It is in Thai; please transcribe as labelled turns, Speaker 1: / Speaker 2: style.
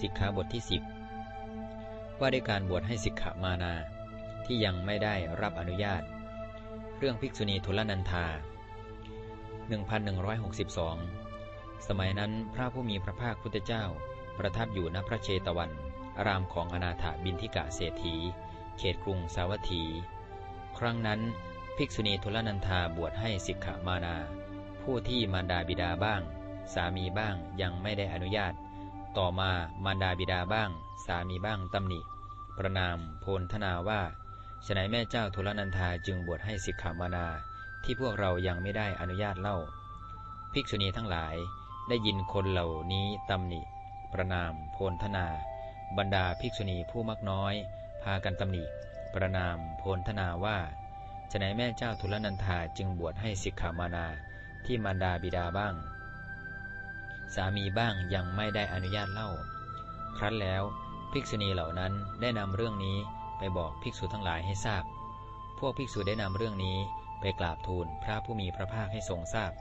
Speaker 1: สิกขาบทที่ 10 ว่าด้วยการบวชให้สิกขามานาที่ยังไม่ได้รับอนุญาต เรื่องภิกษุณีทุลนันธา 1162 สมัยนั้นพระผู้มีพระภาคพุทธเจ้า ประทับอยู่ณพระเชตวัน อารามของอนาถาบินทิกะเศรษฐี เขตกรุงสาวัตถี ครั้งนั้นภิกษุณีทุลนันธาบวชให้สิกขามานา ผู้ที่มารดาบิดาบ้าง สามีบ้างยังไม่ได้อนุญาต ต่อมามารดาบิดาบ้าง สามีบ้างตำหนิ ประนามโพลธนาว่าฉนัยแม่เจ้าทุลนันธาจึงบวชให้สิกขามานาที่พวกเรายังไม่ได้อนุญาตเล่า ภิกษุณีทั้งหลายได้ยินคนเหล่านี้ตำหนิ ประนามโพลธนา บรรดาภิกษุณีผู้มักน้อย พากันตำหนิ ประนามโพลธนาว่าฉนัยแม่เจ้าทุลนันธาจึงบวชให้สิกขามานาที่มารดาบิดาบ้าง สามีบ้างยังไม่ได้อนุญาตเล่า ครั้นแล้วภิกษุณีเหล่านั้นได้นำเรื่องนี้ไปบอกภิกษุทั้งหลายให้ทราบ พวกภิกษุได้นำเรื่องนี้ไปกราบทูลพระผู้มีพระภาคให้ทรงทราบ